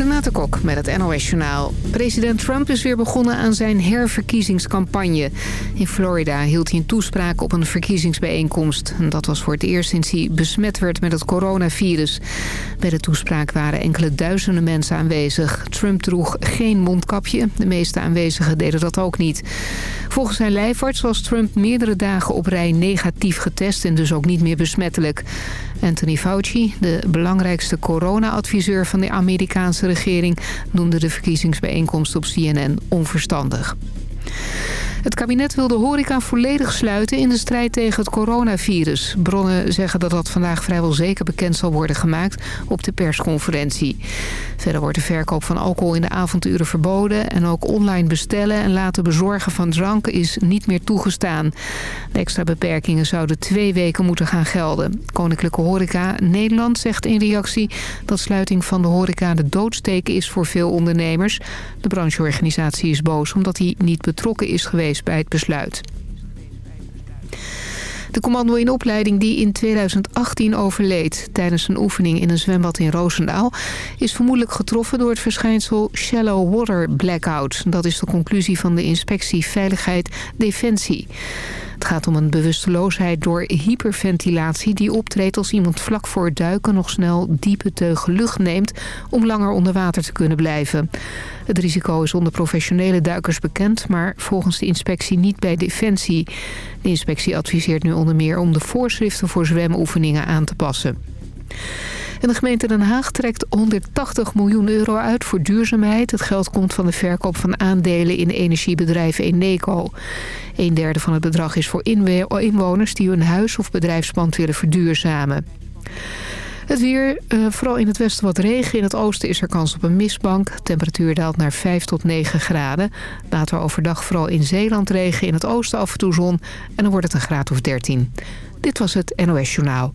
Renate Kok met het NOS Journaal. President Trump is weer begonnen aan zijn herverkiezingscampagne. In Florida hield hij een toespraak op een verkiezingsbijeenkomst. Dat was voor het eerst sinds hij besmet werd met het coronavirus. Bij de toespraak waren enkele duizenden mensen aanwezig. Trump droeg geen mondkapje. De meeste aanwezigen deden dat ook niet. Volgens zijn lijfarts was Trump meerdere dagen op rij negatief getest... en dus ook niet meer besmettelijk. Anthony Fauci, de belangrijkste corona-adviseur van de Amerikaanse regering... noemde de verkiezingsbijeenkomst op CNN onverstandig. Het kabinet wil de horeca volledig sluiten in de strijd tegen het coronavirus. Bronnen zeggen dat dat vandaag vrijwel zeker bekend zal worden gemaakt op de persconferentie. Verder wordt de verkoop van alcohol in de avonduren verboden... en ook online bestellen en laten bezorgen van drank is niet meer toegestaan. De extra beperkingen zouden twee weken moeten gaan gelden. Koninklijke Horeca Nederland zegt in reactie... dat sluiting van de horeca de doodsteek is voor veel ondernemers. De brancheorganisatie is boos omdat hij niet betrokken is geweest bij het besluit. De commando in opleiding die in 2018 overleed tijdens een oefening in een zwembad in Roosendaal... is vermoedelijk getroffen door het verschijnsel shallow water blackout. Dat is de conclusie van de inspectie Veiligheid Defensie. Het gaat om een bewusteloosheid door hyperventilatie die optreedt als iemand vlak voor het duiken nog snel diepe teugen lucht neemt om langer onder water te kunnen blijven. Het risico is onder professionele duikers bekend, maar volgens de inspectie niet bij Defensie. De inspectie adviseert nu onder meer om de voorschriften voor zwemoefeningen aan te passen. En de gemeente Den Haag trekt 180 miljoen euro uit voor duurzaamheid. Het geld komt van de verkoop van aandelen in energiebedrijf Eneco. Een derde van het bedrag is voor inwoners die hun huis of bedrijfspand willen verduurzamen. Het weer, uh, vooral in het westen wat regen. In het oosten is er kans op een mistbank. Temperatuur daalt naar 5 tot 9 graden. Later overdag vooral in Zeeland regen. In het oosten af en toe zon. En dan wordt het een graad of 13. Dit was het NOS Journaal.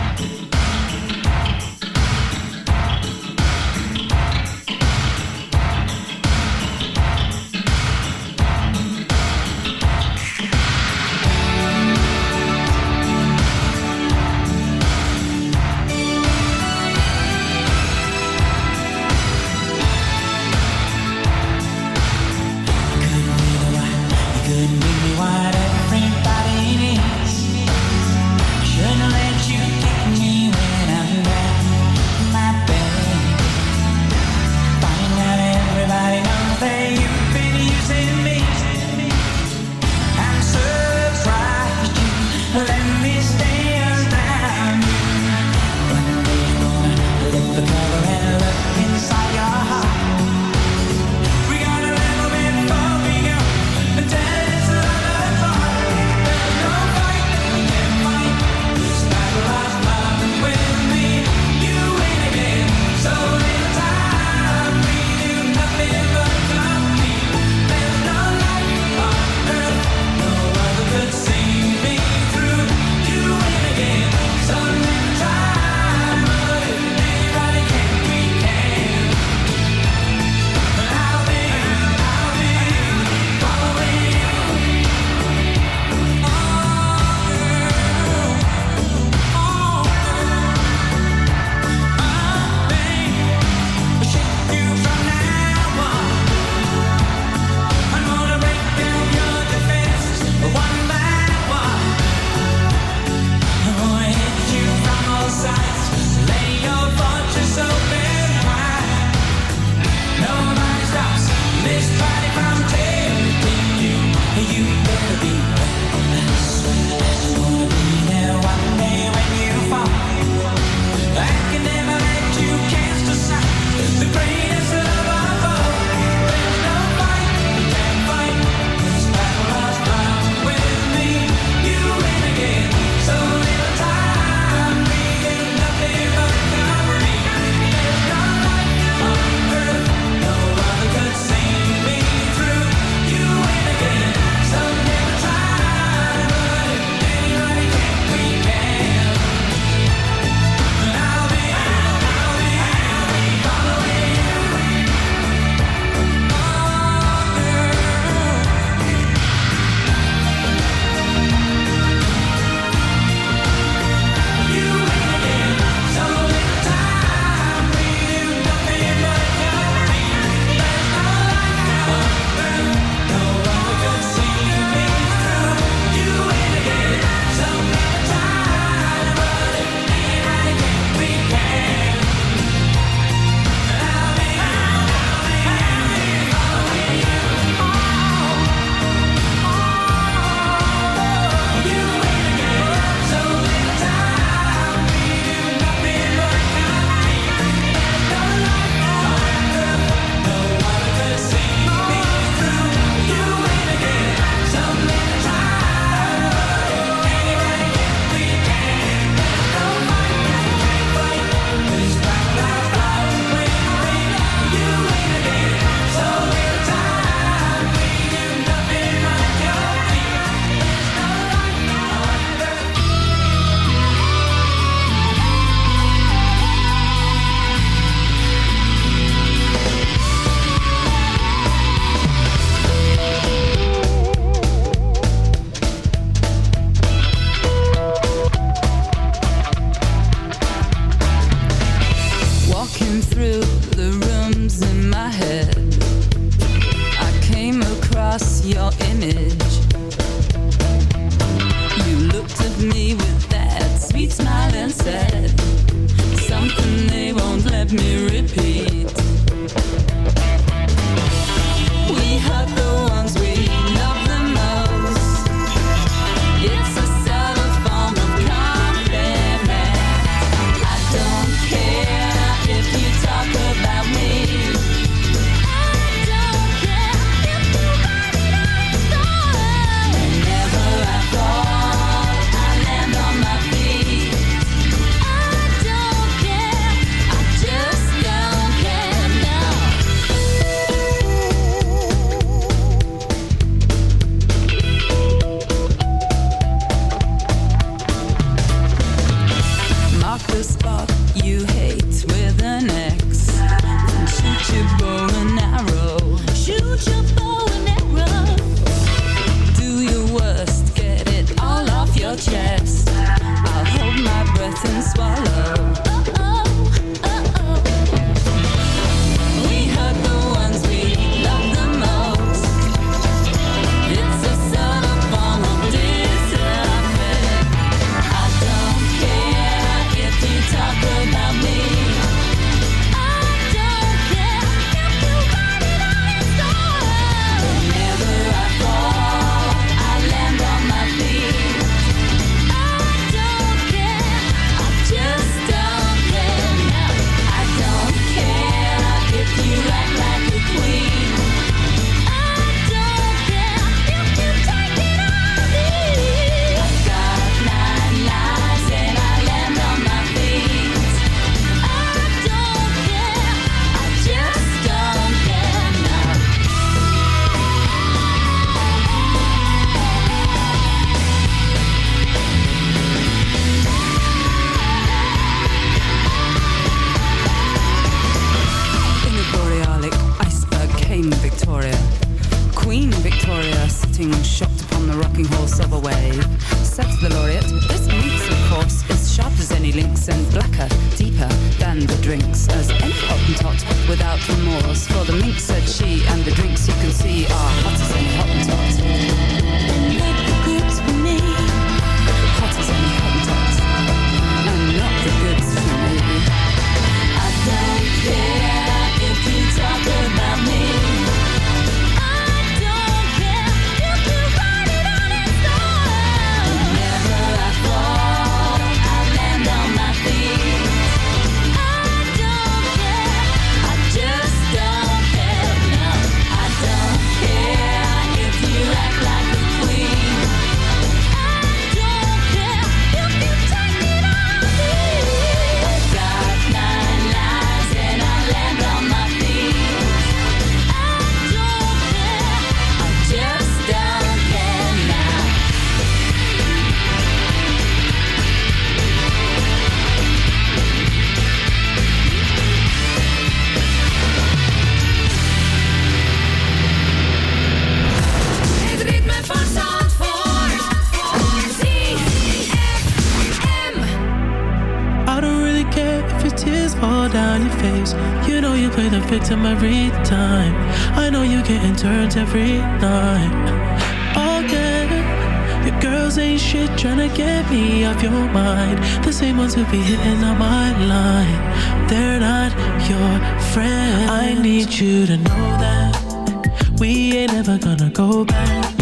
your mind. The same ones who be hitting on my line. They're not your friends. I need you to know that we ain't ever gonna go back.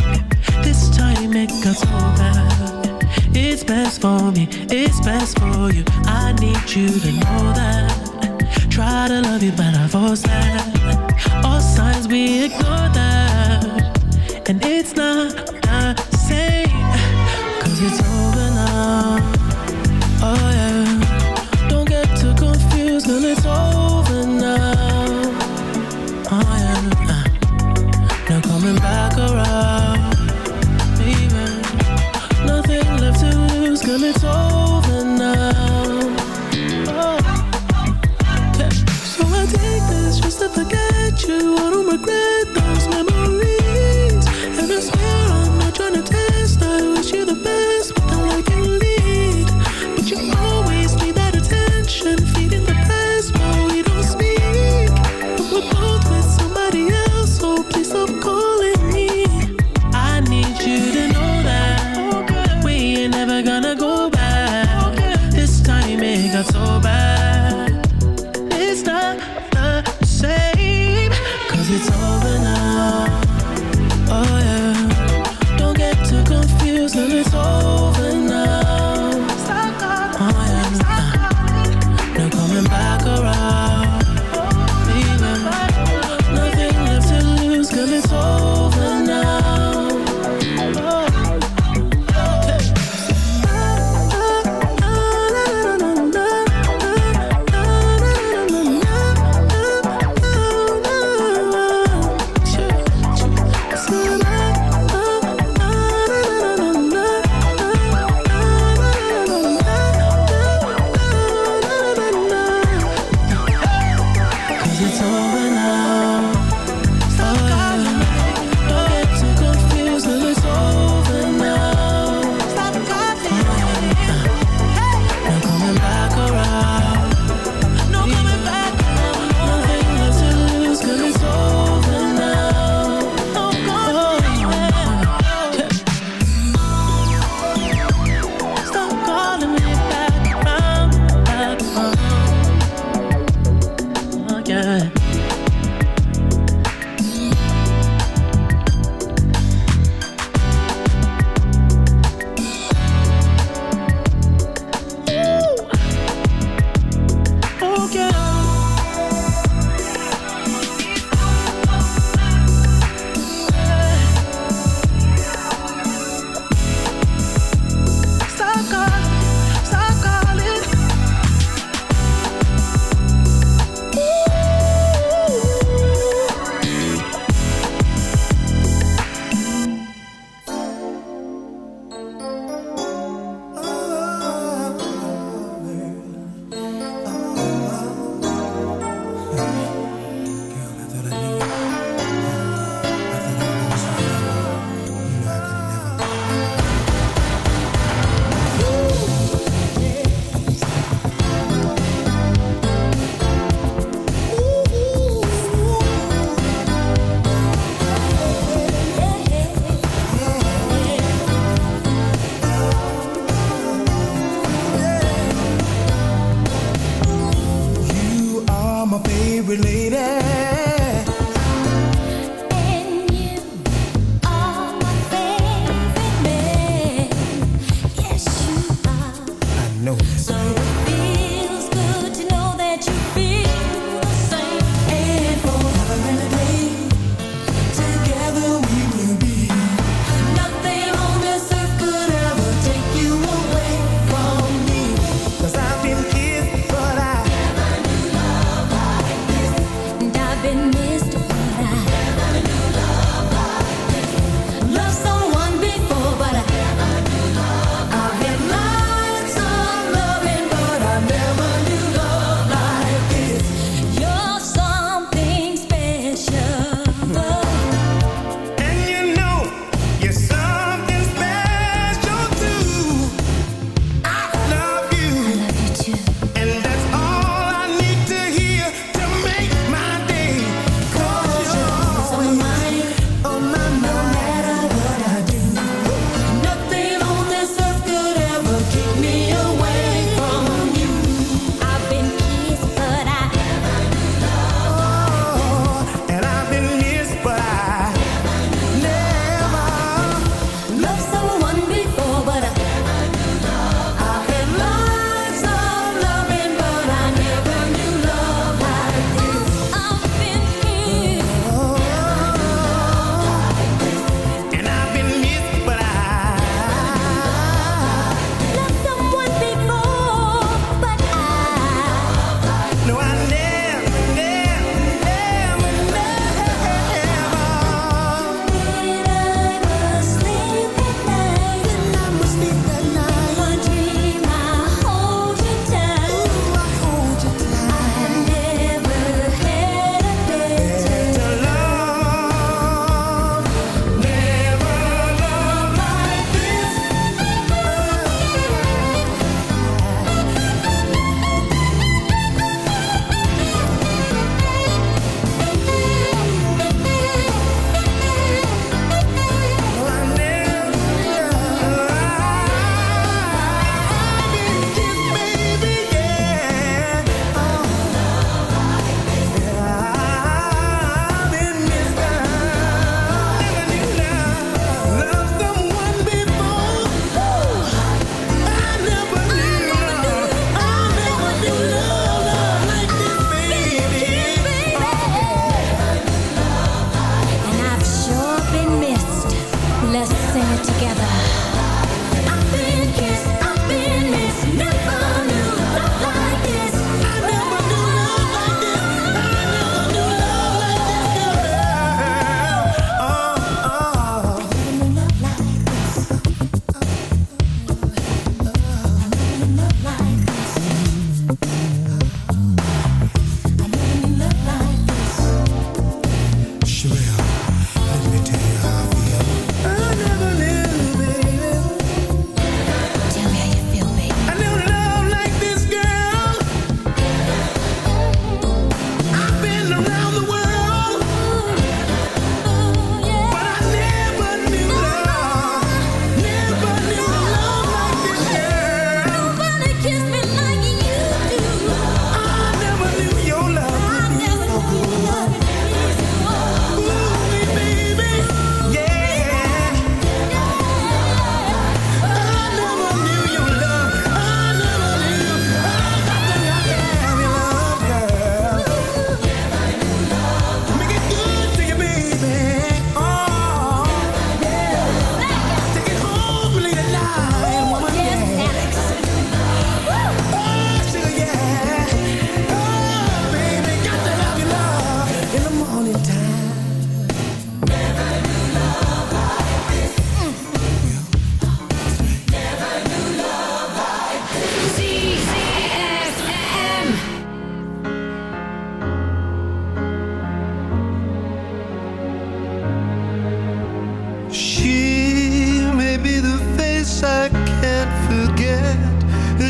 This time it got so bad. It's best for me, it's best for you. I need you to know that. Try to love you, but I force that. All signs we ignore that, and it's not.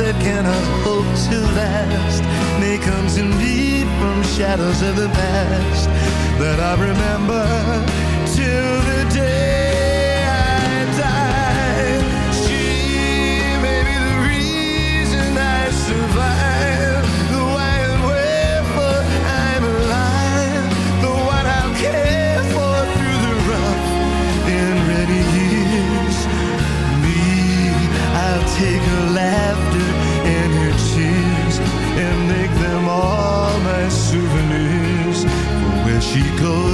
That cannot hope to last, may come to me from shadows of the past that I remember till the day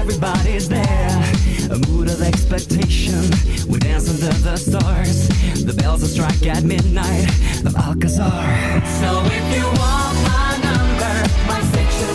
everybody's there. A mood of expectation, we dance under the stars. The bells will strike at midnight of Alcazar. So if you want my number, my sexual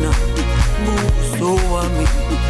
Move so I mean